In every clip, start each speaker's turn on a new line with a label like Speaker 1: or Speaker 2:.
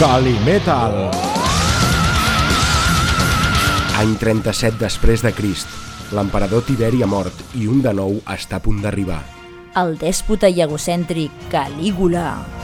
Speaker 1: Calimetal. Any 37 després de Crist. L'emperador Tiberi ha mort i un de nou està a punt d'arribar.
Speaker 2: El dèspota i egocèntric Calígula.
Speaker 3: On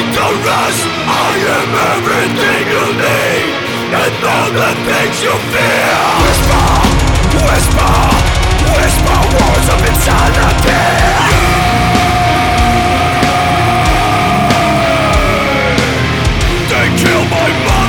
Speaker 3: laid to rest I am everything you need. And all the things you fear. Whisper, whisper, whisper words of insanity. They kill my mother,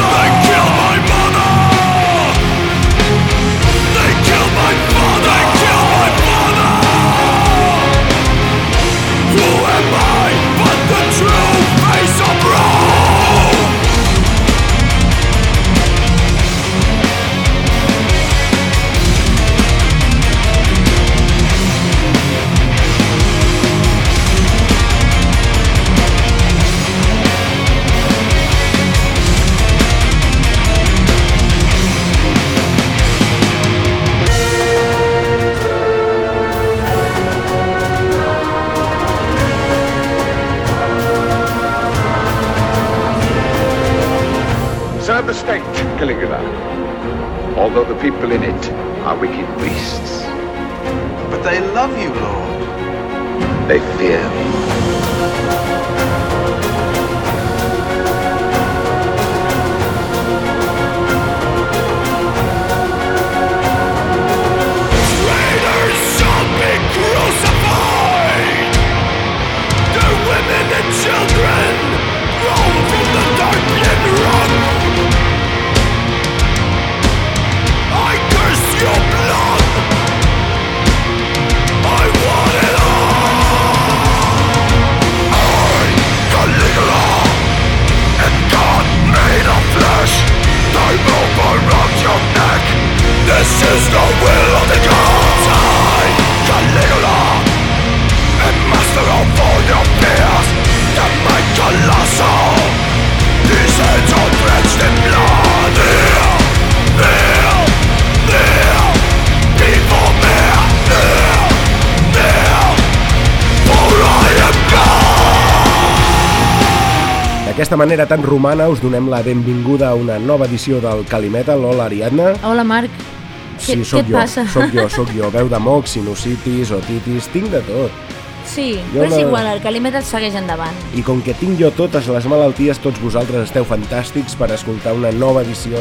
Speaker 4: people in it are wicked beasts,
Speaker 5: But they love you, Lord.
Speaker 4: they fear me.
Speaker 1: D'aquesta manera tan romana us donem la benvinguda a una nova edició del Calimetal. Hola, Ariadna.
Speaker 2: Hola, Marc. Què,
Speaker 1: Sí,
Speaker 2: què
Speaker 1: sóc
Speaker 2: et
Speaker 1: jo,
Speaker 2: passa?
Speaker 1: sóc jo, sóc jo. Veu de moc, sinusitis, otitis, tinc de tot.
Speaker 2: Sí,
Speaker 1: Jo
Speaker 2: però és
Speaker 1: la-
Speaker 2: igual, el Calimetal segueix endavant.
Speaker 1: I com que tinc jo totes les malalties, tots vosaltres esteu fantàstics per escoltar una nova edició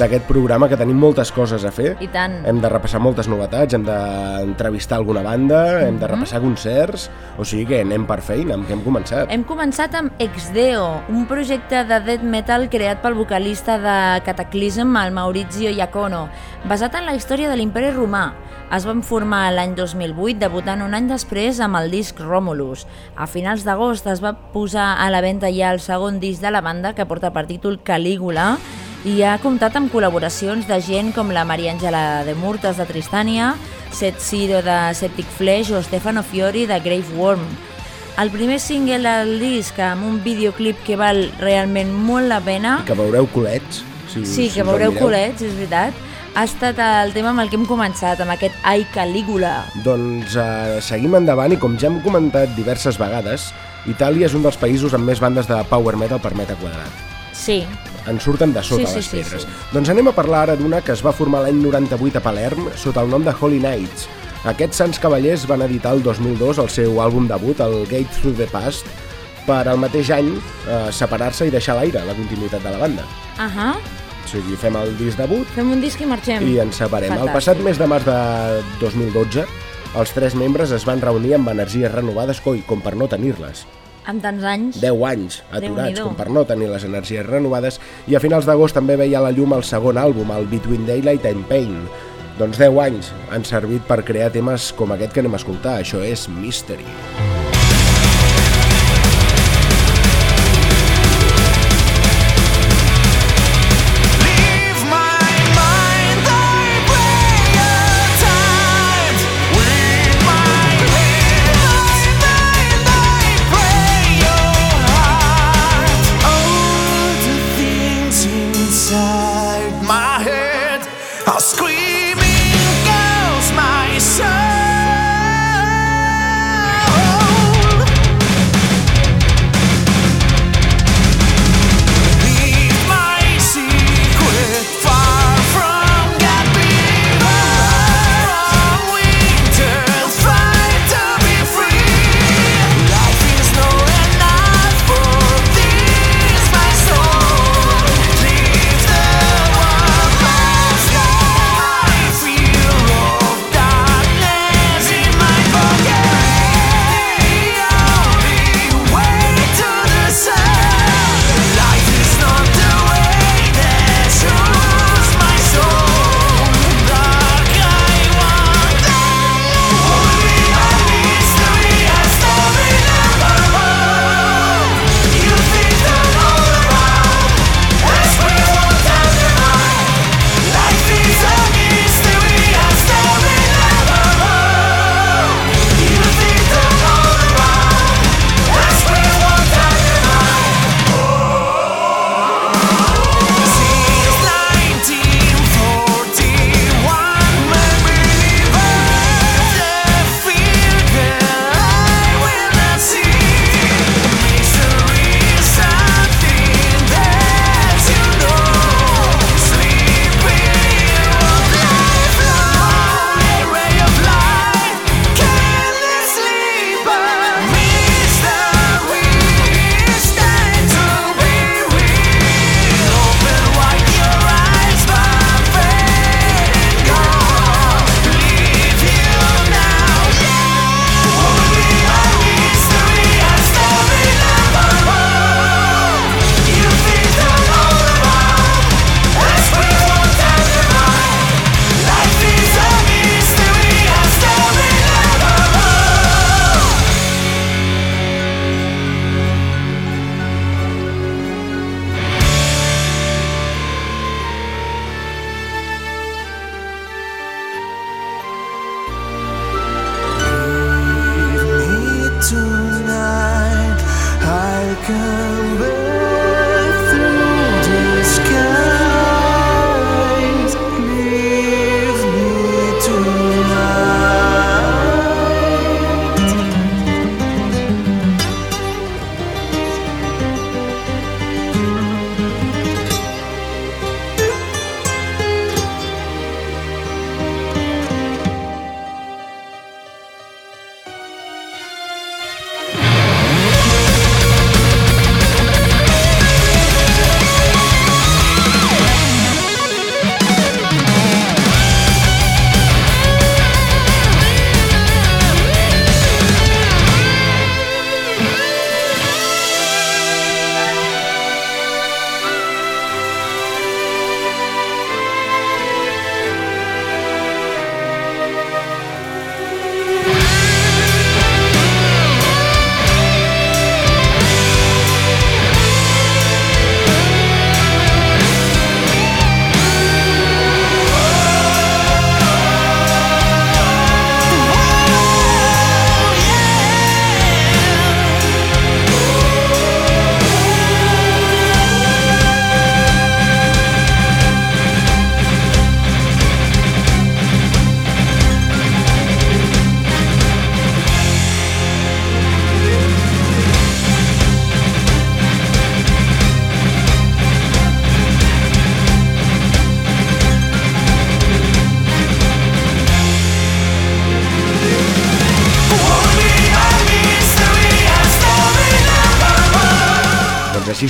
Speaker 1: d'aquest programa, que tenim moltes coses a fer.
Speaker 2: I tant.
Speaker 1: Hem de repassar moltes novetats, hem d'entrevistar alguna banda, hem de repassar concerts, o sigui que anem per feina, amb què hem començat.
Speaker 2: Hem començat amb Exdeo, un projecte de death metal creat pel vocalista de Cataclysm, el Maurizio Iacono, basat en la història de l'imperi romà. Es van formar l'any 2008, debutant un any després amb el disc Romulus. A finals d'agost es va posar a la venda ja el segon disc de la banda, que porta per títol Calígula, i ha comptat amb col·laboracions de gent com la Maria Àngela de Murtes de Tristània, Seth Siro de Septic Flesh o Stefano Fiori de Grave Worm. El primer single del disc amb un videoclip que val realment molt la pena
Speaker 1: Que veureu culets. Si,
Speaker 2: Sí,
Speaker 1: si
Speaker 2: que
Speaker 1: el
Speaker 2: veureu culets, és veritat. Ha estat el tema amb el que hem començat, amb aquest Ai Calígula.
Speaker 1: Doncs eh, seguim endavant i com ja hem comentat diverses vegades, Itàlia és un dels països amb més bandes de power metal per metre quadrat.
Speaker 2: Sí,
Speaker 1: En surten de sota
Speaker 2: Sí, sí,
Speaker 1: les
Speaker 2: sí,
Speaker 1: pedres.
Speaker 2: sí.
Speaker 1: Doncs anem a parlar ara d'una que es va formar l'any 98 a Palerm sota el nom de Holy Knights. Aquests Sants Cavallers van editar el 2002 el seu àlbum debut, el Gate Through the Past, per al mateix any eh, separar-se i deixar l'aire la continuïtat de la banda.
Speaker 2: ahà,
Speaker 1: O sigui, fem el disc debut
Speaker 2: fem un disc i marxem.
Speaker 1: i ens separem. El
Speaker 2: Fantàstic.
Speaker 1: passat mes de març de 2012, els tres membres es van reunir amb energies renovades, coi, com per no tenir-les.
Speaker 2: Amb tants anys.
Speaker 1: 10 anys aturats, com per no tenir les energies renovades, i a finals d'agost també veia la llum el segon àlbum, el Between Daylight and Pain. Doncs 10 anys han servit per crear temes com aquest que anem a escoltar, això és Mystery.
Speaker 6: Leave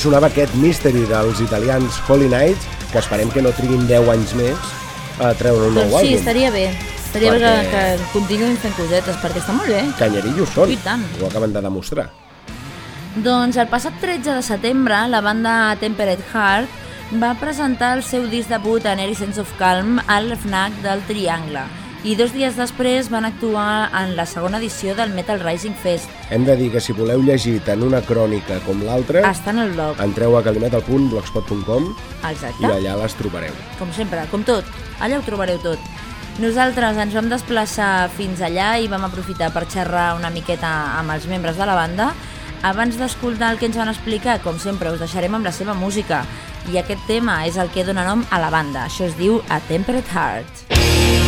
Speaker 1: sonava aquest Mystery dels italians Holy Nights, que esperem que no triguin 10 anys més a treure un nou
Speaker 2: Doncs sí,
Speaker 1: àlbum.
Speaker 2: estaria bé. Estaria bé que,
Speaker 1: Perquè-
Speaker 2: que continuïn fent cosetes, perquè està molt bé.
Speaker 1: Canyerillos són,
Speaker 2: I tant.
Speaker 1: ho acaben de demostrar.
Speaker 2: Doncs el passat 13 de setembre, la banda Temperate Heart va presentar el seu disc debut en Any Sense of Calm al FNAC del Triangle i dos dies després van actuar en la segona edició del Metal Rising Fest.
Speaker 1: Hem de dir que si voleu llegir tant una crònica com l'altra,
Speaker 2: Està en el blog,
Speaker 1: entreu a calimetal.blogspot.com i allà les trobareu.
Speaker 2: Com sempre, com tot. Allà ho trobareu tot. Nosaltres ens vam desplaçar fins allà i vam aprofitar per xerrar una miqueta amb els membres de la banda. Abans d'escoltar el que ens van explicar, com sempre, us deixarem amb la seva música. I aquest tema és el que dona nom a la banda. Això es diu A Temperate Heart.
Speaker 7: Stay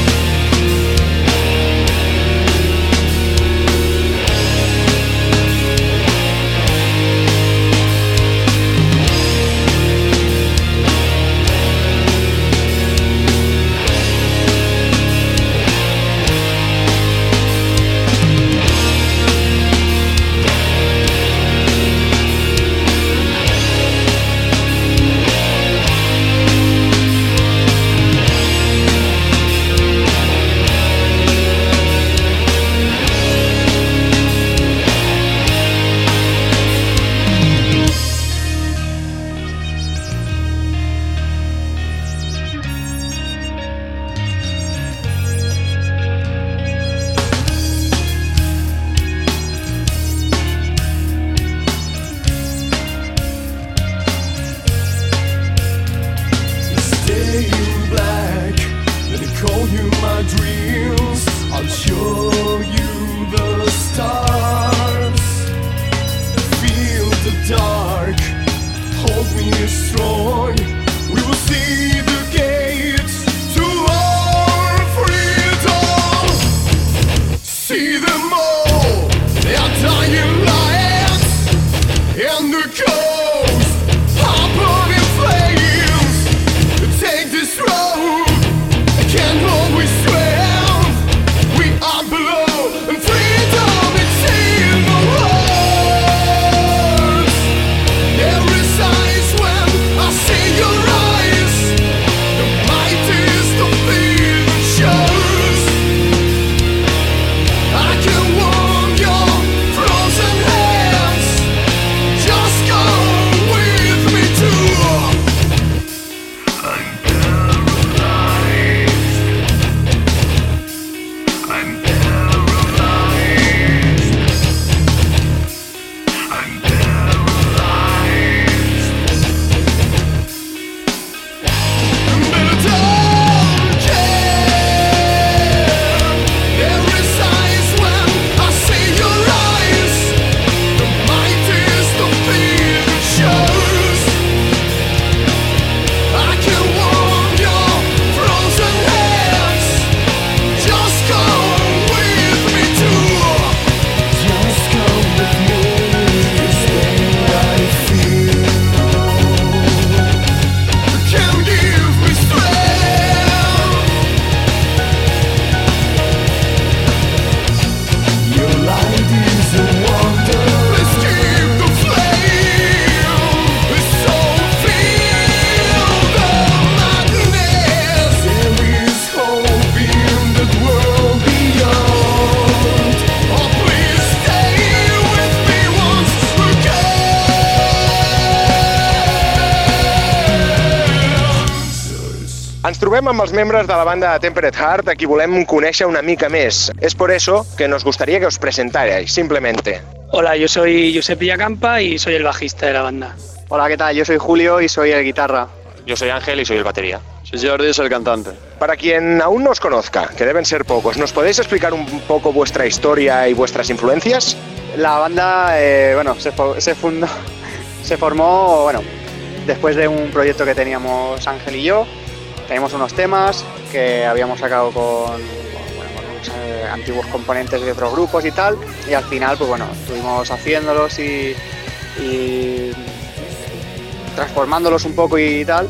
Speaker 8: Ens trobem amb els membres de la banda Temperate Heart, a qui volem conèixer una mica més. Es por eso que nos gustaría que os presentarais, simplemente.
Speaker 9: Hola, yo soy Josep Villacampa y soy el bajista de la banda.
Speaker 10: Hola, ¿qué tal? Yo soy Julio y soy el guitarra.
Speaker 11: Yo soy Ángel y soy el batería.
Speaker 12: Soy Jordi, soy el cantante.
Speaker 8: Para quien aún no os conozca, que deben ser pocos, ¿nos podéis explicar un poco vuestra historia y vuestras influencias?
Speaker 10: La banda, eh, bueno, se, se fundó, se formó, bueno, después de un proyecto que teníamos Ángel y yo. Teníamos unos temas que habíamos sacado con, bueno, eh, antiguos componentes de otros grupos y tal. Y al final, pues bueno, estuvimos haciéndolos y, transformándolos un poco y tal.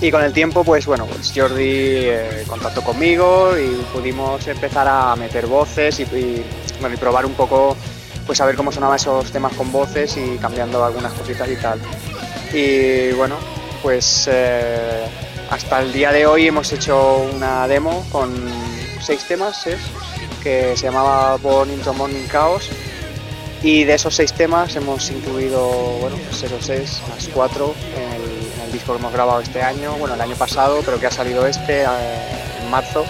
Speaker 10: Y con el tiempo, pues bueno, pues Jordi eh, contactó conmigo y pudimos empezar a meter voces y, y, bueno, y probar un poco pues a ver cómo sonaban esos temas con voces y cambiando algunas cositas y tal. Y bueno, pues eh, hasta el día de hoy hemos hecho una demo con seis temas, que se llamaba Born into Morning Chaos. Y de esos seis temas hemos incluido, bueno, pues esos seis más cuatro en el, en el disco que hemos grabado este año, bueno, el año pasado, pero que ha salido este eh, en marzo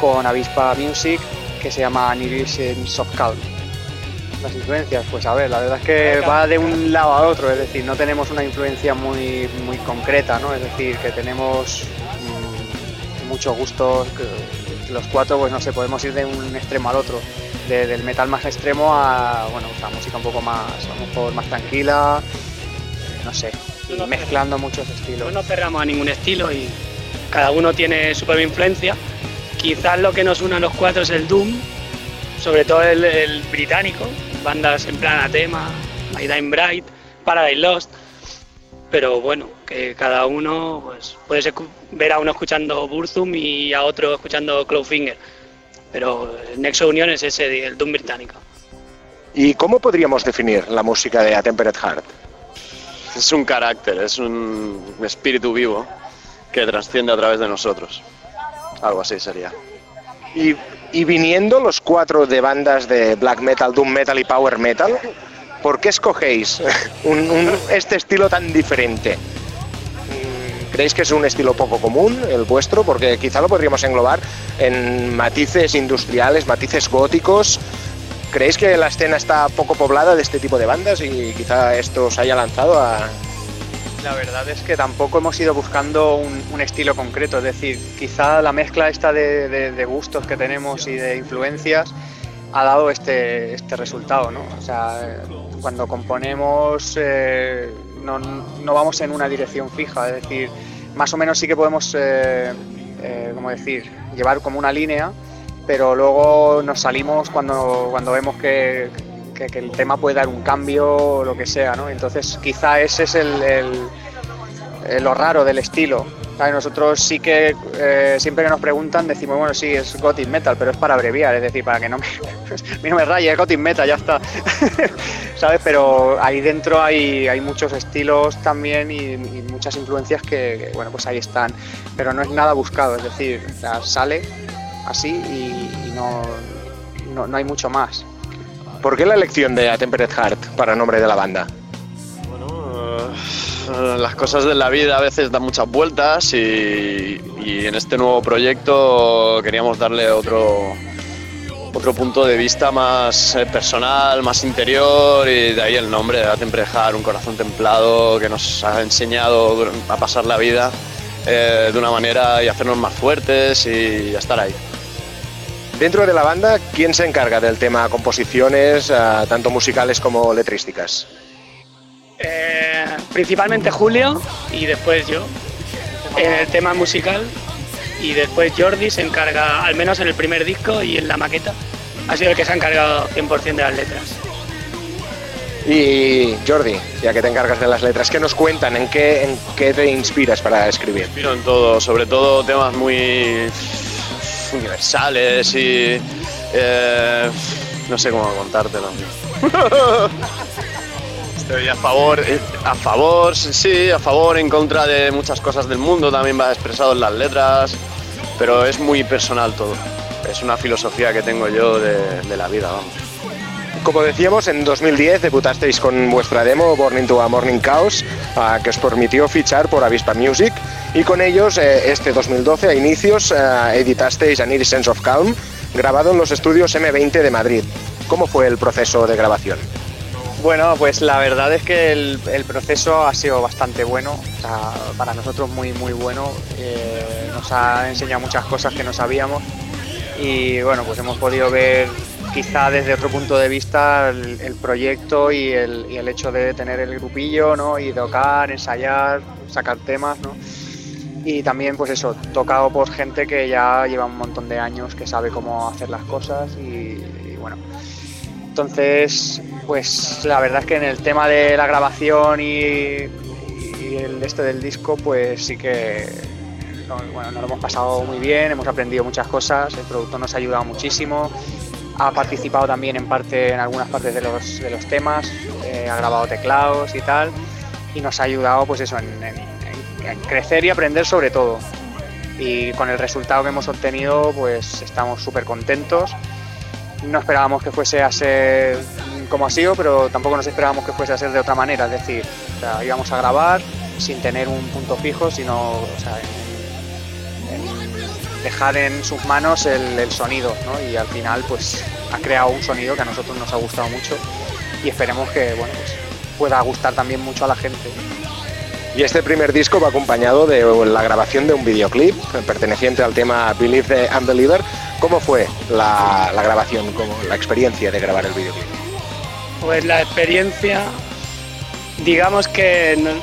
Speaker 10: con Avispa Music, que se llama Annihilation Soft Calm. Las influencias, pues a ver, la verdad es que va de un lado a otro, es decir, no tenemos una influencia muy, muy concreta, ¿no? Es decir, que tenemos mm, muchos gustos, que los cuatro, pues no sé, podemos ir de un extremo al otro, de- del metal más extremo a, bueno, la música un poco más, a lo mejor más tranquila, no sé, y mezclando muchos estilos.
Speaker 9: No cerramos a ningún estilo y cada uno tiene su propia influencia. Quizás lo que nos une a los cuatro es el Doom, sobre todo el, el británico, bandas en plan Atema, My Dying Bright, Paradise Lost. Pero bueno, que cada uno pues, puedes escu- ver a uno escuchando Burzum y a otro escuchando Clawfinger. Pero el nexo de unión es ese, el Doom británico.
Speaker 8: ¿Y cómo podríamos definir la música de A Temperate Heart?
Speaker 12: Es un carácter, es un espíritu vivo que trasciende a través de nosotros. Algo así sería.
Speaker 8: Y, viniendo los cuatro de bandas de black metal, doom metal y power metal, ¿por qué escogéis un- un- este estilo tan diferente? Mm, ¿Creéis que es un estilo poco común el vuestro? Porque quizá lo podríamos englobar en matices industriales, matices góticos. ¿Creéis que la escena está poco poblada de este tipo de bandas y quizá esto os haya lanzado a,
Speaker 10: La verdad es que tampoco hemos ido buscando un, estilo concreto, es decir, quizá la mezcla esta de, gustos que tenemos y de influencias ha dado este, este resultado, ¿no? O sea, cuando componemos eh, no, no vamos en una dirección fija, es decir, más o menos sí que podemos, eh, eh, ¿cómo decir?, llevar como una línea, pero luego nos salimos cuando, cuando vemos que, que- el tema puede dar un cambio o lo que sea, ¿no? Entonces quizá ese es el, lo raro del estilo. ¿sabes? Nosotros sí que eh, siempre que nos preguntan decimos, bueno, sí, es gothic metal, pero es para abreviar, es decir, para que no me, a no me raye, es gothic metal, ya está. ¿Sabes? Pero ahí dentro hay, hay muchos estilos también y, muchas influencias que, bueno, pues ahí están. Pero no es nada buscado, es decir, sale así y, no, no hay mucho más.
Speaker 8: ¿Por qué la elección de A Temperate Heart para nombre de la banda?
Speaker 12: Eh, Las cosas de la vida a veces dan muchas vueltas y, en este nuevo proyecto queríamos darle otro, otro punto de vista más eh, personal, más interior y de ahí el nombre de Atemprejar, un corazón templado que nos ha enseñado a pasar la vida eh, de una manera y hacernos más fuertes y a estar ahí.
Speaker 8: Dentro de la banda, ¿quién se encarga del tema composiciones, eh, tanto musicales como letrísticas?
Speaker 9: Eh, principalmente Julio y después yo en el tema musical y después Jordi se encarga, al menos en el primer disco y en la maqueta, ha sido el que se ha encargado 100% de las letras.
Speaker 8: Y Jordi, ya que te encargas de las letras, ¿qué nos cuentan? ¿En qué, en qué te inspiras para escribir?
Speaker 12: inspiro en todo, sobre todo temas muy universales y eh, no sé cómo contártelo. Estoy a favor, eh, a favor, sí, a favor, en contra de muchas cosas del mundo, también va expresado en las letras, pero es muy personal todo. Es una filosofía que tengo yo de, de la vida, vamos.
Speaker 8: Como decíamos, en 2010 debutasteis con vuestra demo Born into a Morning Chaos, ah, que os permitió fichar por Avispa Music, y con ellos, eh, este 2012, a inicios, eh, editasteis A Need Sense of Calm, grabado en los estudios M20 de Madrid. ¿Cómo fue el proceso de grabación?
Speaker 10: Bueno, pues la verdad es que el, proceso ha sido bastante bueno, para nosotros muy muy bueno. Eh, nos ha enseñado muchas cosas que no sabíamos y bueno, pues hemos podido ver quizá desde otro punto de vista el, proyecto y el, el hecho de tener el grupillo, ¿no? Y tocar, ensayar, sacar temas, ¿no? Y también pues eso, tocado por gente que ya lleva un montón de años, que sabe cómo hacer las cosas y, bueno, entonces, pues la verdad es que en el tema de la grabación y, el este del disco, pues sí que no, bueno, nos lo hemos pasado muy bien, hemos aprendido muchas cosas, el productor nos ha ayudado muchísimo ha participado también en parte en algunas partes de los, de los temas, eh, ha grabado teclados y tal, y nos ha ayudado pues eso, en, crecer y aprender sobre todo. Y con el resultado que hemos obtenido, pues estamos súper contentos. No esperábamos que fuese a ser como ha sido, pero tampoco nos esperábamos que fuese a ser de otra manera. Es decir, íbamos a grabar sin tener un punto fijo, sino o sea, dejar en sus manos el, el sonido. ¿no? Y al final, pues ha creado un sonido que a nosotros nos ha gustado mucho y esperemos que bueno, pues, pueda gustar también mucho a la gente.
Speaker 8: Y este primer disco va acompañado de la grabación de un videoclip perteneciente al tema Believe the Unbeliever. ¿Cómo fue la, la grabación, cómo, la experiencia de grabar el videoclip?
Speaker 9: Pues la experiencia, digamos que no-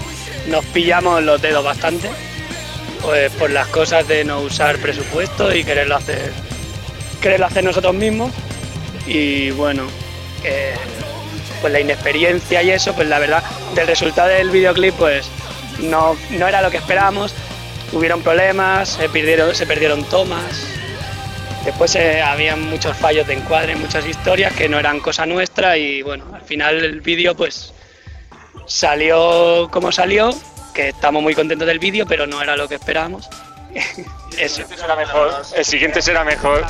Speaker 9: nos pillamos los dedos bastante, pues por las cosas de no usar presupuesto y quererlo hacer, quererlo hacer nosotros mismos. Y bueno, que, pues la inexperiencia y eso, pues la verdad, del resultado del videoclip, pues no, no era lo que esperábamos. Hubieron problemas, se perdieron, se perdieron tomas, Después eh, había muchos fallos de encuadre, muchas historias que no eran cosa nuestra y bueno, al final el vídeo pues salió como salió, que estamos muy contentos del vídeo, pero no era lo que esperábamos. Eso.
Speaker 7: Será mejor. El siguiente será mejor.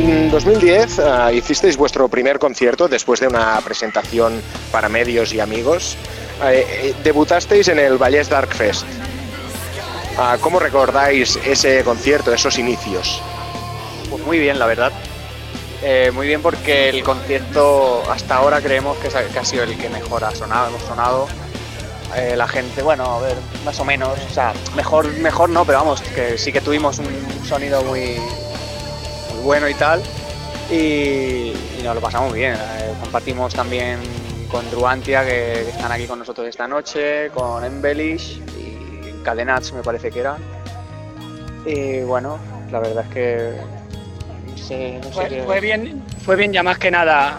Speaker 8: En 2010 uh, hicisteis vuestro primer concierto después de una presentación para medios y amigos. Uh, eh, debutasteis en el Vallès Dark Fest. Uh, ¿Cómo recordáis ese concierto, esos inicios?
Speaker 10: Pues muy bien, la verdad. Eh, muy bien porque el concierto hasta ahora creemos que, que ha sido el que mejor ha sonado, hemos sonado. Eh, la gente, bueno, a ver, más o menos, o sea, mejor, mejor no, pero vamos, que sí que tuvimos un sonido muy, muy bueno y tal. Y, y nos lo pasamos bien. Eh, compartimos también con Druantia, que, que están aquí con nosotros esta noche, con Embellish y Cadenats, me parece que eran. Y bueno, la verdad es que no sé, no sé
Speaker 9: Fue,
Speaker 10: qué-
Speaker 9: fue bien, fue bien ya más que nada,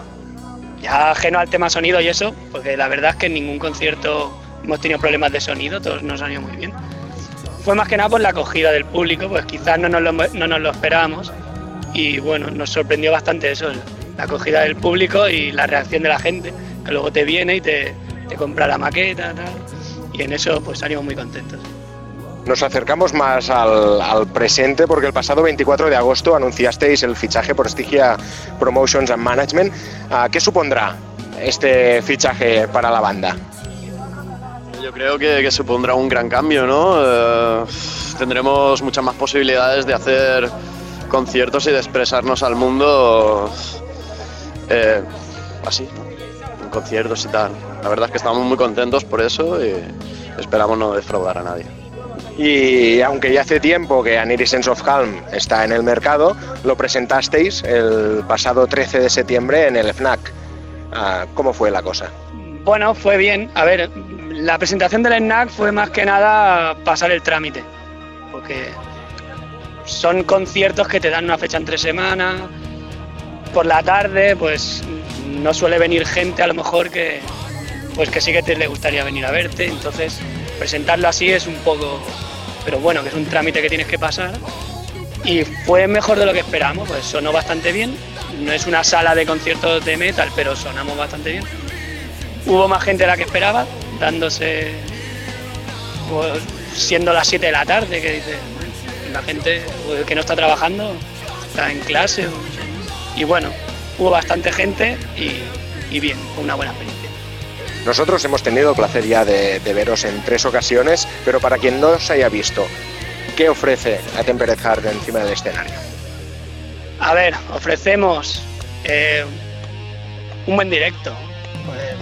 Speaker 9: ya ajeno al tema sonido y eso, porque la verdad es que en ningún concierto hemos tenido problemas de sonido, todos nos han ido muy bien. Fue más que nada por la acogida del público, pues quizás no nos lo, no nos lo esperábamos y bueno, nos sorprendió bastante eso, la acogida del público y la reacción de la gente, que luego te viene y te, te compra la maqueta tal, y en eso pues salimos muy contentos.
Speaker 8: Nos acercamos más al, al presente porque el pasado 24 de agosto anunciasteis el fichaje por Stygia Promotions and Management. Ah, ¿Qué supondrá este fichaje para la banda?
Speaker 12: Yo creo que, que supondrá un gran cambio, ¿no? Eh, tendremos muchas más posibilidades de hacer conciertos y de expresarnos al mundo eh, así, ¿no? en conciertos y tal. La verdad es que estamos muy contentos por eso y esperamos no defraudar a nadie.
Speaker 8: Y aunque ya hace tiempo que An Sense of Calm está en el mercado, lo presentasteis el pasado 13 de septiembre en el FNAC. Ah, ¿Cómo fue la cosa?
Speaker 9: Bueno, fue bien. A ver, la presentación del snack fue más que nada pasar el trámite, porque son conciertos que te dan una fecha entre semanas, por la tarde, pues no suele venir gente a lo mejor que, pues que sí que te le gustaría venir a verte, entonces presentarlo así es un poco, pero bueno, que es un trámite que tienes que pasar y fue mejor de lo que esperamos, pues sonó bastante bien. No es una sala de conciertos de metal, pero sonamos bastante bien. Hubo más gente de la que esperaba, dándose, pues, siendo las 7 de la tarde, que dice, la gente pues, que no está trabajando está en clase. Y bueno, hubo bastante gente y, y bien, fue una buena experiencia.
Speaker 8: Nosotros hemos tenido el placer ya de, de veros en tres ocasiones, pero para quien no os haya visto, ¿qué ofrece a Temperate Heart encima del escenario?
Speaker 9: A ver, ofrecemos eh, un buen directo, eh,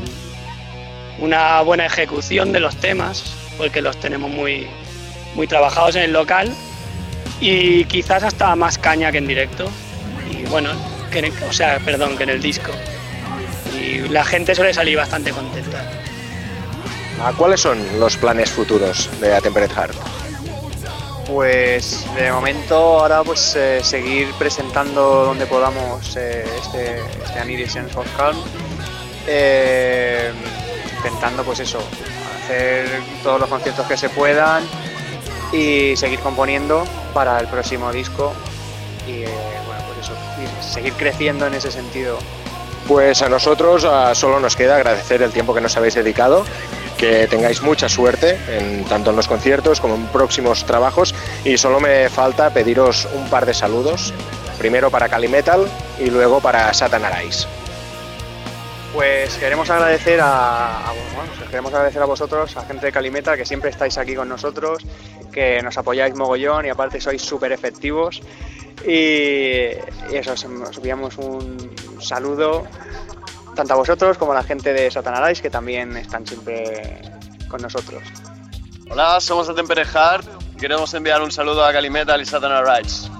Speaker 9: una buena ejecución de los temas, porque los tenemos muy, muy trabajados en el local y quizás hasta más caña que en directo. Y bueno, que en el- o sea, perdón, que en el disco. Y la gente suele salir bastante contenta.
Speaker 8: Ah, ¿Cuáles son los planes futuros de A Temperate Heart?
Speaker 10: Pues de momento ahora pues eh, seguir presentando donde podamos eh, este, este Sense of Calm. Eh, intentando pues eso, hacer todos los conciertos que se puedan y seguir componiendo para el próximo disco y eh, bueno pues eso, y seguir creciendo en ese sentido.
Speaker 8: Pues a nosotros ah, solo nos queda agradecer el tiempo que nos habéis dedicado, que tengáis mucha suerte en, tanto en los conciertos como en próximos trabajos y solo me falta pediros un par de saludos, primero para Cali Metal y luego para Satan Arise.
Speaker 10: Pues queremos agradecer a, a- bueno, os queremos agradecer a vosotros, a gente de Calimeta, que siempre estáis aquí con nosotros, que nos apoyáis mogollón y aparte sois súper efectivos. Y, eso, os, os enviamos un saludo tanto a vosotros como a la gente de Satanás, que también están siempre con nosotros.
Speaker 12: Hola, somos Heart y queremos enviar un saludo a Calimetal y Satan Rights.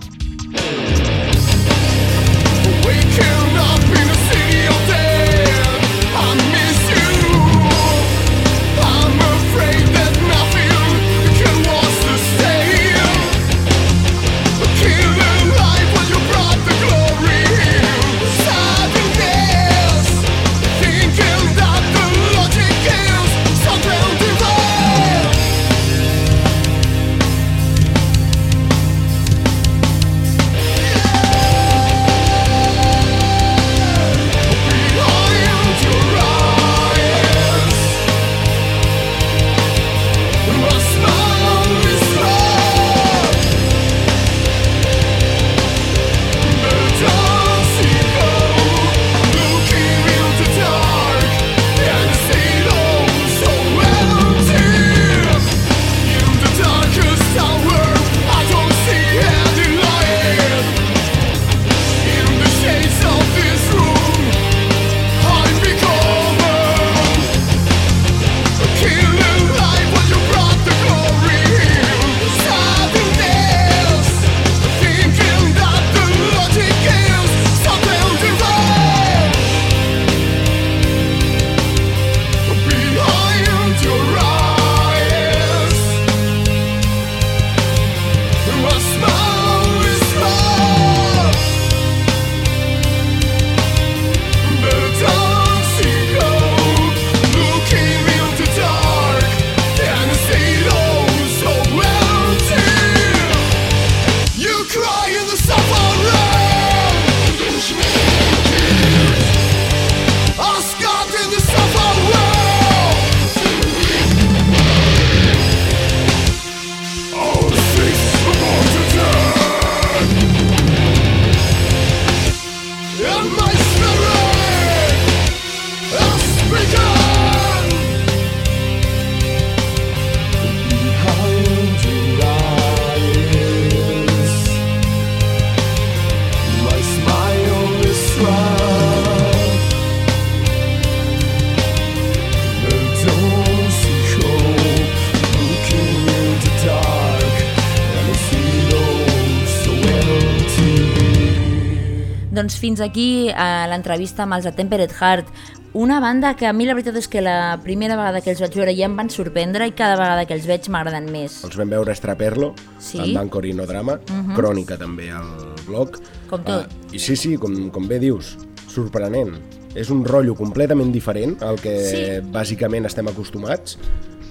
Speaker 2: Fins aquí eh, l'entrevista amb els de Tempered Heart, una banda que a mi la veritat és que la primera vegada que els vaig veure ja em van sorprendre i cada vegada que els veig m'agraden més.
Speaker 1: Els vam veure Estraperlo,
Speaker 2: Sí.
Speaker 1: en Dancorino Drama,
Speaker 2: Mhm.
Speaker 1: Crònica també al blog.
Speaker 2: Com tot.
Speaker 1: Uh, I sí, sí, com, com bé dius, sorprenent. És un rotllo completament diferent al que
Speaker 2: Sí.
Speaker 1: bàsicament estem acostumats.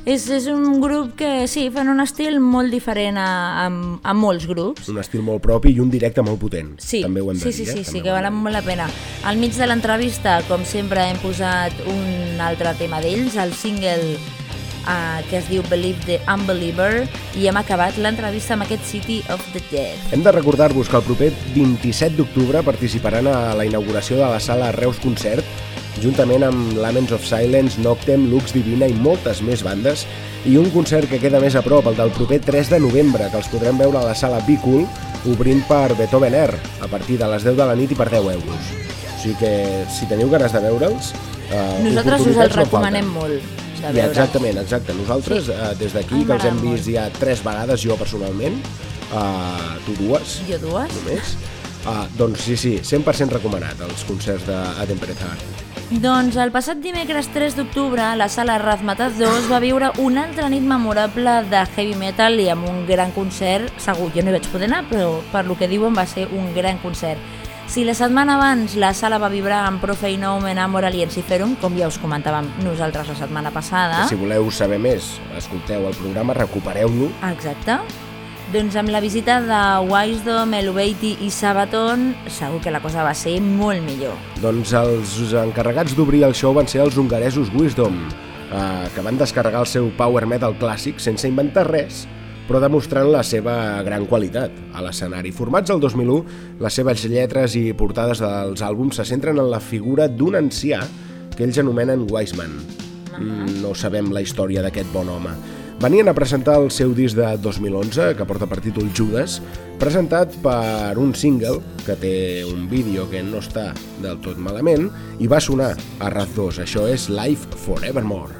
Speaker 2: És, és un grup que sí, fan un estil molt diferent a, a, a molts grups.
Speaker 1: Un estil molt propi i un directe molt potent.
Speaker 2: Sí,
Speaker 1: també ho hem de
Speaker 2: sí, sí,
Speaker 1: dir,
Speaker 2: sí,
Speaker 1: eh?
Speaker 2: sí,
Speaker 1: També
Speaker 2: que valen molt la pena. Al mig de l'entrevista, com sempre, hem posat un altre tema d'ells, el single uh, que es diu Believe the Unbeliever, i hem acabat l'entrevista amb aquest City of the Dead.
Speaker 1: Hem de recordar-vos que el proper 27 d'octubre participaran a la inauguració de la sala Reus Concert juntament amb Laments of Silence, Noctem, Lux Divina i moltes més bandes i un concert que queda més a prop, el del proper 3 de novembre, que els podrem veure a la sala Be Cool, obrint per Beethoven Air, a partir de les 10 de la nit i per 10 euros. O sigui que, si teniu ganes de veure'ls... Eh,
Speaker 2: Nosaltres us el
Speaker 1: oportunitats no
Speaker 2: recomanem
Speaker 1: falten.
Speaker 2: molt de
Speaker 1: Ja,
Speaker 2: veure.
Speaker 1: exactament, exacte. Nosaltres,
Speaker 2: Sí.
Speaker 1: eh, des d'aquí, que els hem vist ja tres vegades, jo personalment, eh, tu dues,
Speaker 2: Jo dues?
Speaker 1: només, uh, doncs sí, sí, 100% recomanat, els concerts de Tempered Heart.
Speaker 2: Doncs el passat dimecres 3 d'octubre, la sala Razmataz 2 va viure una altra nit memorable de heavy metal i amb un gran concert, segur, jo no hi vaig poder anar, però per lo que diuen va ser un gran concert. Si la setmana abans la sala va vibrar amb Profane Omen, Amor, i Ferum, com ja us comentàvem nosaltres la setmana passada,
Speaker 1: Que si voleu saber més, escolteu el programa, recupereu-lo.
Speaker 2: Exacte. Doncs amb la visita de Wisdom, Eluvati i Sabaton, segur que la cosa va ser molt millor.
Speaker 1: Doncs els encarregats d'obrir el show van ser els hongaresos Wisdom, eh, que van descarregar el seu power metal clàssic sense inventar res, però demostrant la seva gran qualitat. A l'escenari, formats el 2001, les seves lletres i portades dels àlbums se centren en la figura d'un ancià que ells anomenen Wiseman. Mm, No sabem la història d'aquest bon home. Venien a presentar el seu disc de 2011, que porta per títol Judas, presentat per un single que té un vídeo que no està del tot malament i va sonar a Raz 2. Això és Life Forevermore.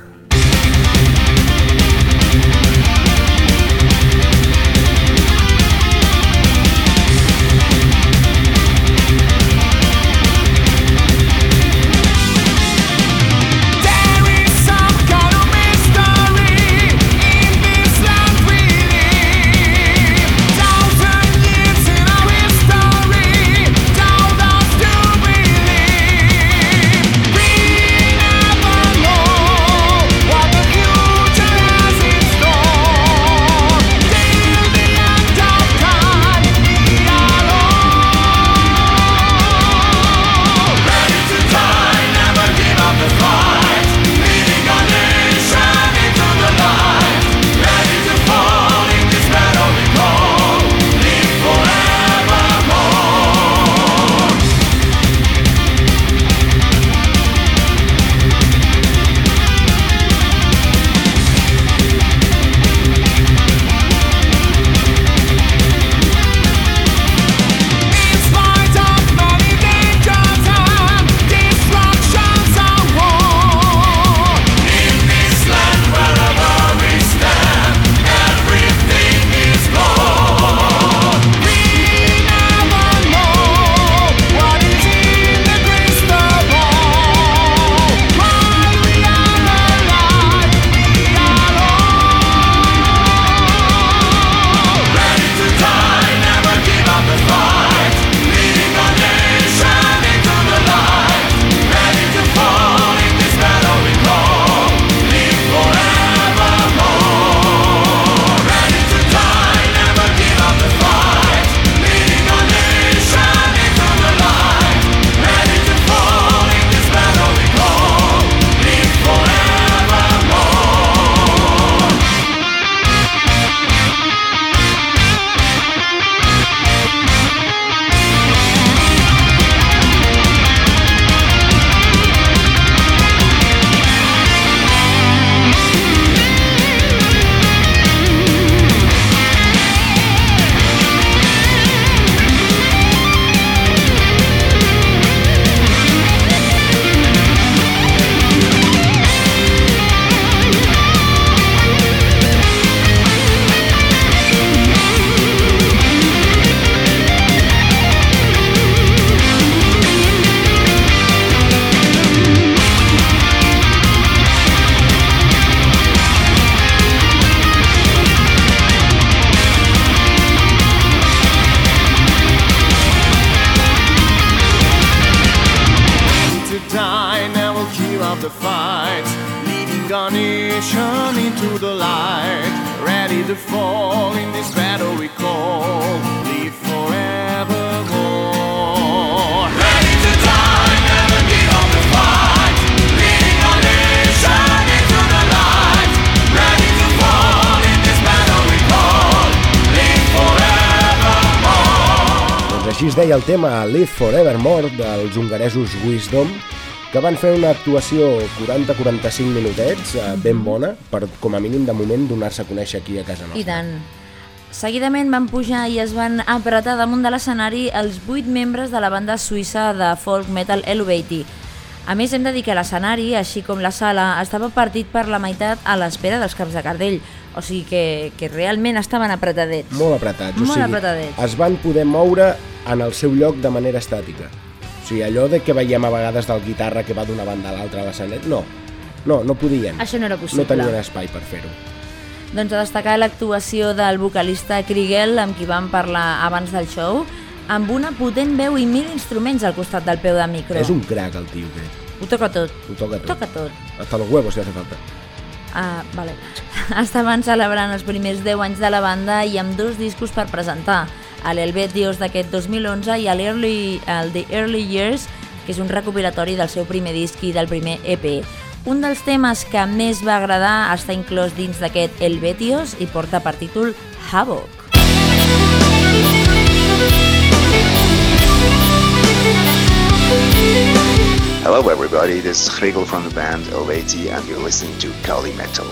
Speaker 1: El tema Live Forevermore dels hongaresos Wisdom, que van fer una actuació 40-45 minutets, eh, ben bona, per com a mínim de moment donar-se a conèixer aquí a casa nostra.
Speaker 2: I tant. Seguidament van pujar i es van apretar damunt de l'escenari els vuit membres de la banda suïssa de folk metal Eluvati. A més, hem de dir que l'escenari, així com la sala, estava partit per la meitat a l'espera dels caps de cardell. O sigui que, que realment estaven apretadets.
Speaker 1: Molt apretats, o
Speaker 2: Molt
Speaker 1: sigui,
Speaker 2: apretadets.
Speaker 1: es van poder moure en el seu lloc de manera estàtica. O sigui, allò de que veiem a vegades del guitarra que va d'una banda a l'altra a l'escenari, no, no, no podien.
Speaker 2: Això no era possible.
Speaker 1: No tenien espai per fer-ho.
Speaker 2: Doncs a destacar l'actuació del vocalista Krigel, amb qui vam parlar abans del show, amb una potent veu i mil instruments al costat del peu de micro.
Speaker 1: És un crac el tio, aquest.
Speaker 2: Ho toca tot.
Speaker 1: Ho toca tot.
Speaker 2: Toca tot.
Speaker 1: Hasta los huevos si hace falta.
Speaker 2: Ah, vale. Estaven celebrant els primers 10 anys de la banda i amb dos discos per presentar, l'Helvetios d'aquest 2011 i l'Early, el The Early Years, que és un recopilatori del seu primer disc i del primer EP. Un dels temes que més va agradar està inclòs dins d'aquest Helvetios i porta per títol Havoc.
Speaker 13: Hello everybody, this is Hrigo from the band L80 and you're listening to Kali Metal.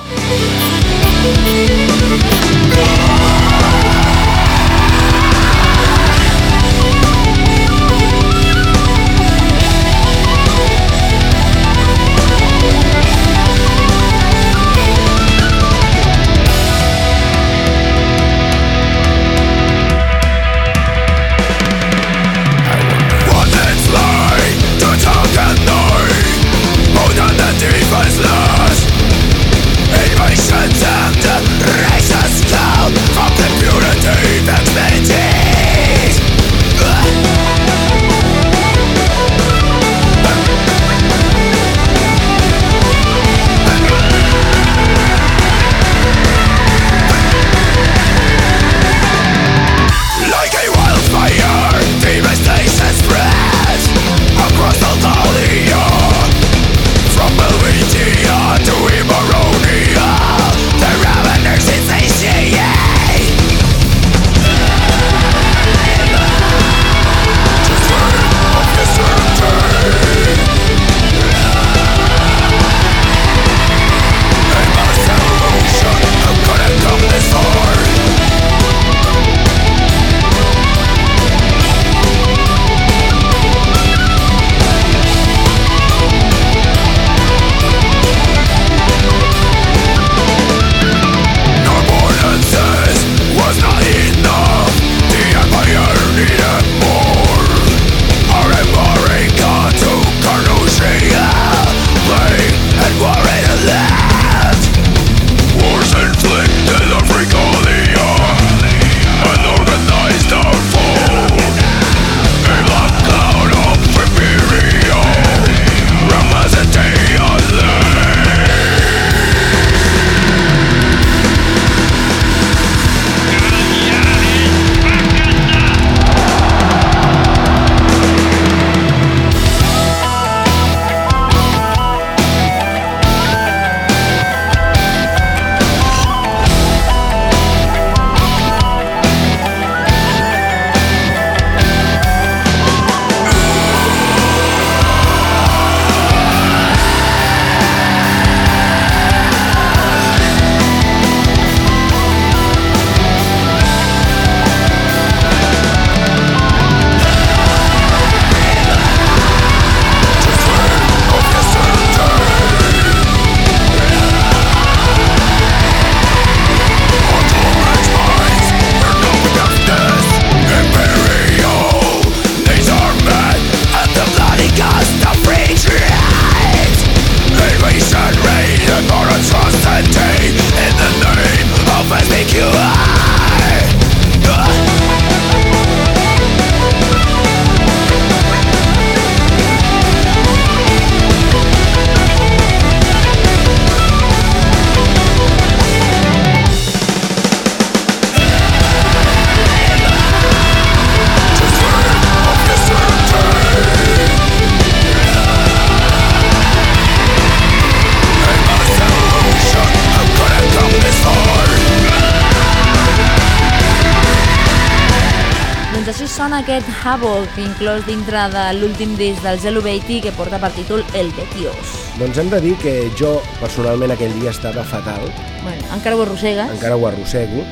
Speaker 2: Aquest Havoc, inclòs dintre de l'últim disc del Zelo Beatty, que porta per títol El Betios.
Speaker 1: Doncs hem de dir que jo, personalment, aquell dia estava fatal,
Speaker 2: Bueno, encara ho arrossegues?
Speaker 1: encara ho arrossego.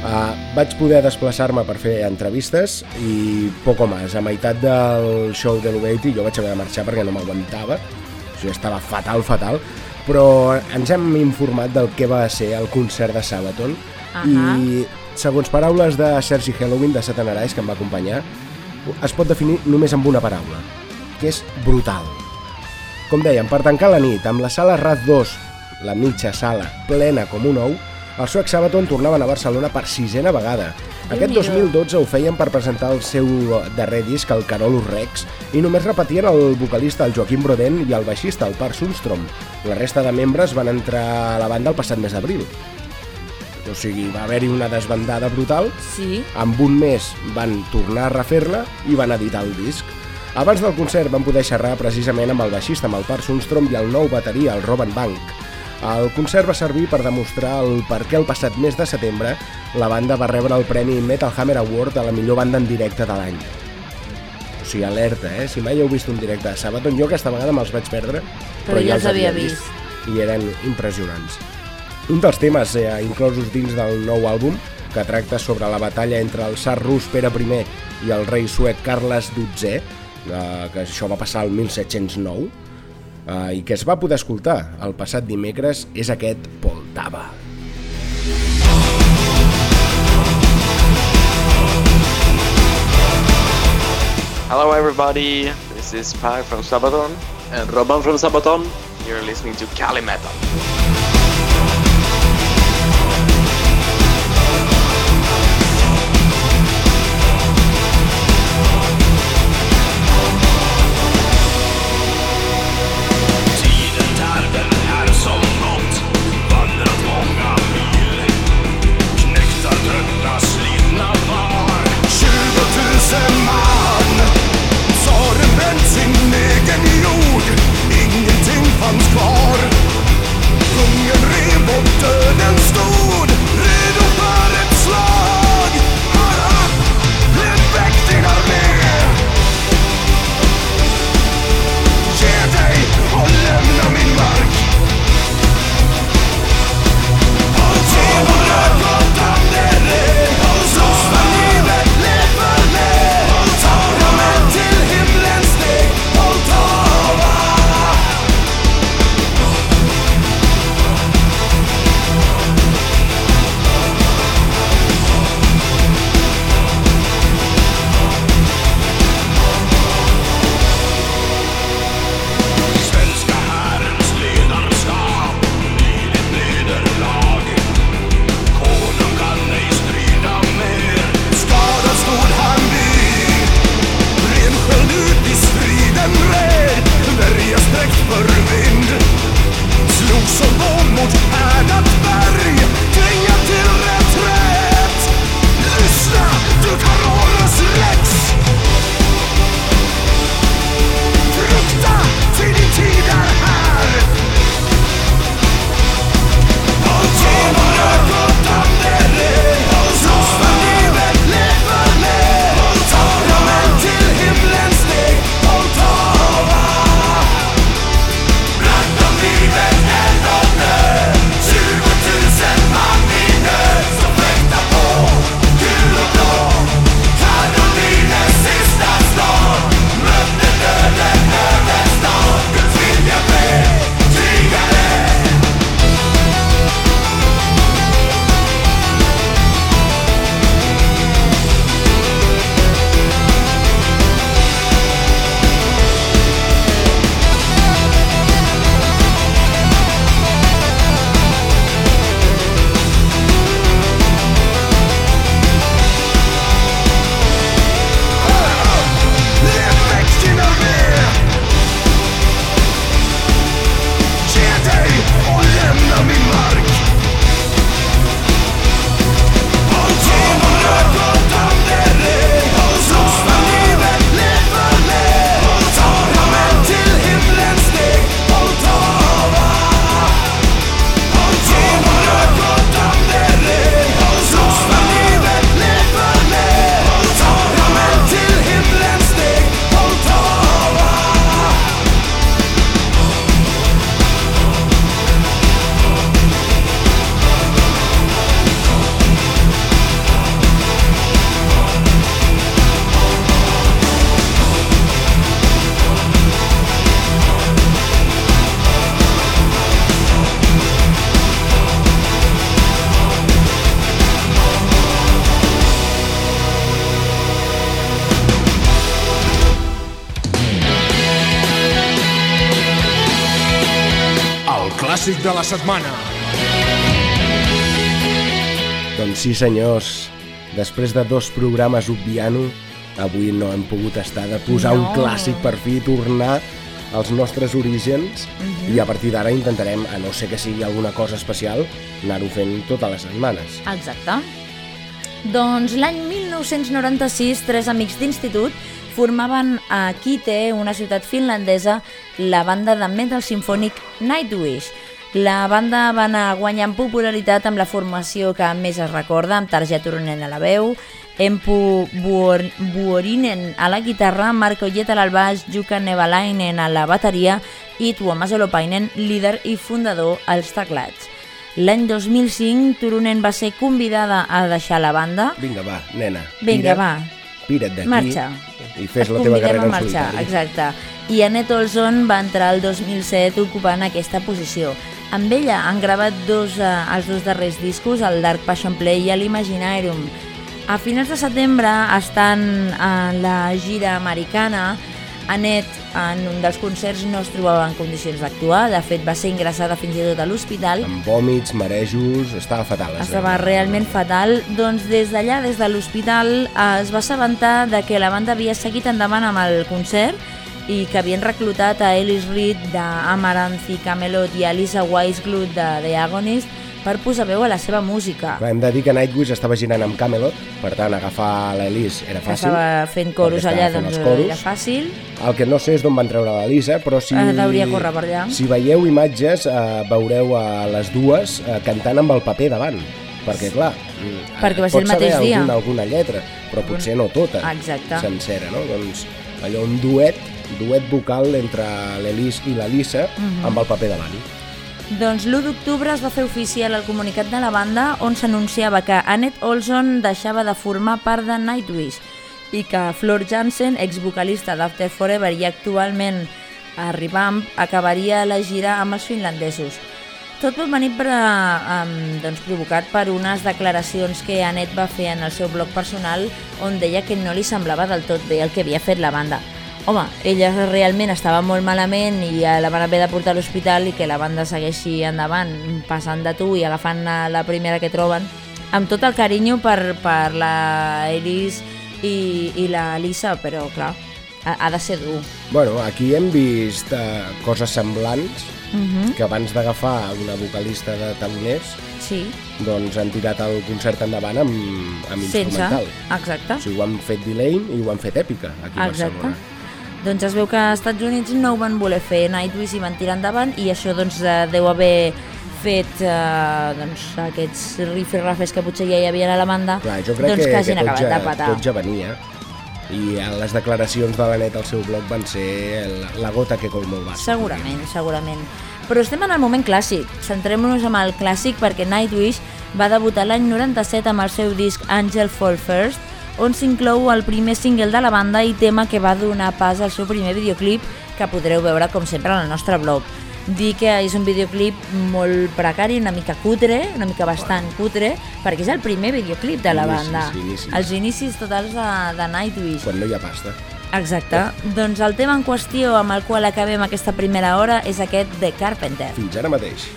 Speaker 1: Uh, vaig poder desplaçar-me per fer entrevistes i poco més. A meitat del show de l'Ubeiti jo vaig haver de marxar perquè no m'aguantava. O sigui, estava fatal, fatal. Però ens hem informat del que va ser el concert de Sabaton
Speaker 2: Ahà.
Speaker 1: i, segons paraules de Sergi Halloween de Satanarais, que em va acompanyar, es pot definir només amb una paraula, que és brutal. Com dèiem, per tancar la nit, amb la sala RAD 2, la mitja sala, plena com un ou, els Suec Sabaton tornaven a Barcelona per sisena vegada. Aquest
Speaker 2: Déu-n'hi-do.
Speaker 1: 2012 ho feien per presentar el seu darrer disc, el Carolus Rex, i només repetien el vocalista, el Joaquim Brodent, i el baixista, el Per Sundstrom. La resta de membres van entrar a la banda el passat mes d'abril. O sigui, va haver-hi una desbandada brutal,
Speaker 2: Sí.
Speaker 1: amb un mes van tornar a refer-la i van editar el disc. Abans del concert van poder xerrar precisament amb el baixista, amb el Par Sundstrom i el nou bateria, el Robin Bank. El concert va servir per demostrar el per què el passat mes de setembre la banda va rebre el premi Metal Hammer Award a la millor banda en directe de l'any. O sigui, alerta, eh? Si mai heu vist un directe de Sabaton, jo aquesta vegada me'ls vaig perdre,
Speaker 2: Però ja els havia vist.
Speaker 1: I eren impressionants. Un dels temes eh, inclosos dins del nou àlbum, que tracta sobre la batalla entre el tsar rus Pere I i el rei suec Carles XII, eh, que això va passar el 1709, eh, i que es va poder escoltar el passat dimecres, és aquest Poltava.
Speaker 7: Hello, everybody. This is Pai from Sabaton. And Roban from Sabaton. You're listening to Cali Metal.
Speaker 14: Setmana.
Speaker 1: Doncs sí, senyors, després de dos programes obviant-ho, avui no hem pogut estar de posar
Speaker 2: No.
Speaker 1: un clàssic per fi i tornar als nostres orígens
Speaker 2: Mhm.
Speaker 1: i a partir d'ara intentarem, a no ser que sigui alguna cosa especial, anar-ho fent totes les setmanes.
Speaker 2: Exacte. Doncs l'any 1996, tres amics d'institut formaven a Kite, una ciutat finlandesa, la banda de metal sinfònic Nightwish. La banda va anar guanyant popularitat amb la formació que més es recorda, amb Tarja Turunen a la veu, Empu Buor- Buorinen a la guitarra, Marko Jetta al baix, Jukka Nevalainen a la bateria i Tuomas Olopainen, líder i fundador als teclats. L'any 2005, Turunen va ser convidada a deixar la banda.
Speaker 1: Vinga, va, nena.
Speaker 2: Vinga, va,
Speaker 1: Pira't d'aquí
Speaker 2: marxa.
Speaker 1: i fes
Speaker 2: Et
Speaker 1: la teva carrera
Speaker 2: a
Speaker 1: en solitari.
Speaker 2: exacte. I Annette Olson va entrar el 2007 ocupant aquesta posició. Amb ella han gravat dos, eh, els dos darrers discos, el Dark Passion Play i l'Imaginarium. A finals de setembre estan en la gira americana. Annette en un dels concerts no es trobava en condicions d'actuar, de fet va ser ingressada fins i tot a l'hospital.
Speaker 1: Amb vòmits, marejos, estava fatal. es
Speaker 2: Estava
Speaker 1: veia.
Speaker 2: realment fatal, doncs des d'allà, des de l'hospital, eh, es va assabentar de que la banda havia seguit endavant amb el concert i que havien reclutat a Ellis Reed d'Amaranth i Camelot i a Lisa Weisglut de The Agonist per posar veu a la seva música.
Speaker 1: Hem de dir que Nightwish estava girant amb Camelot, per tant, agafar l'Elis era fàcil.
Speaker 2: estava fent coros allà,
Speaker 1: fent
Speaker 2: doncs
Speaker 1: els coros.
Speaker 2: era fàcil.
Speaker 1: El que no sé és d'on van treure la Lisa, però si...
Speaker 2: Eh, deuria córrer per allà.
Speaker 1: Si veieu imatges, eh, veureu a les dues eh, cantant amb el paper davant. Perquè, clar...
Speaker 2: Perquè va
Speaker 1: et
Speaker 2: ser el mateix dia.
Speaker 1: Alguna, alguna lletra, però potser no tota,
Speaker 2: Exacte.
Speaker 1: sencera, no? Doncs allò, un duet, duet vocal entre l'Elis i la Lisa
Speaker 2: Mhm.
Speaker 1: amb el paper davant.
Speaker 2: Doncs l'1 d'octubre es va fer oficial el comunicat de la banda on s'anunciava que Annette Olson deixava de formar part de Nightwish i que Flor Jansen, exvocalista d'After Forever i actualment a Revamp, acabaria la gira amb els finlandesos. Tot va venir per, um, doncs, provocat per unes declaracions que Annette va fer en el seu blog personal on deia que no li semblava del tot bé el que havia fet la banda. Home, ella realment estava molt malament i la van haver de portar a l'hospital i que la banda segueixi endavant, passant de tu i agafant la, la primera que troben, amb tot el carinyo per, per la Elis i, i la Lisa, però clar, ha, ha de ser dur.
Speaker 1: Bueno, aquí hem vist eh, coses semblants
Speaker 2: Mhm.
Speaker 1: que abans d'agafar una vocalista de taloners
Speaker 2: Sí,
Speaker 1: doncs han tirat el concert endavant amb, amb
Speaker 2: sense,
Speaker 1: instrumental.
Speaker 2: exacte.
Speaker 1: O sigui, ho han fet Delane i ho han fet Èpica, aquí a
Speaker 2: Exacte.
Speaker 1: Barcelona.
Speaker 2: Doncs es veu que als Estats Units no ho van voler fer Nightwish i van tirar endavant i això doncs eh, deu haver fet eh, doncs, aquests rifirrafes que potser ja hi havia a la banda
Speaker 1: Clar, jo crec
Speaker 2: doncs
Speaker 1: que,
Speaker 2: que hagin
Speaker 1: que
Speaker 2: acabat
Speaker 1: ja,
Speaker 2: de patar.
Speaker 1: tot ja venia i les declaracions de la net al seu blog van ser la, gota que colmó el vas.
Speaker 2: Segurament, segurament. Però estem en el moment clàssic. Centrem-nos amb el clàssic perquè Nightwish va debutar l'any 97 amb el seu disc Angel Fall First, on s'inclou el primer single de la banda i tema que va donar pas al seu primer videoclip que podreu veure com sempre al nostre blog. Dir que és un videoclip molt precari, una mica cutre, una mica bastant cutre, perquè és el primer videoclip de la
Speaker 1: Inicis,
Speaker 2: banda.
Speaker 1: inicis.
Speaker 2: Els inicis totals de, de Nightwish.
Speaker 1: Quan no hi ha pasta.
Speaker 2: Exacte. Doncs el tema en qüestió amb el qual acabem aquesta primera hora és aquest de Carpenter.
Speaker 1: Fins ara mateix.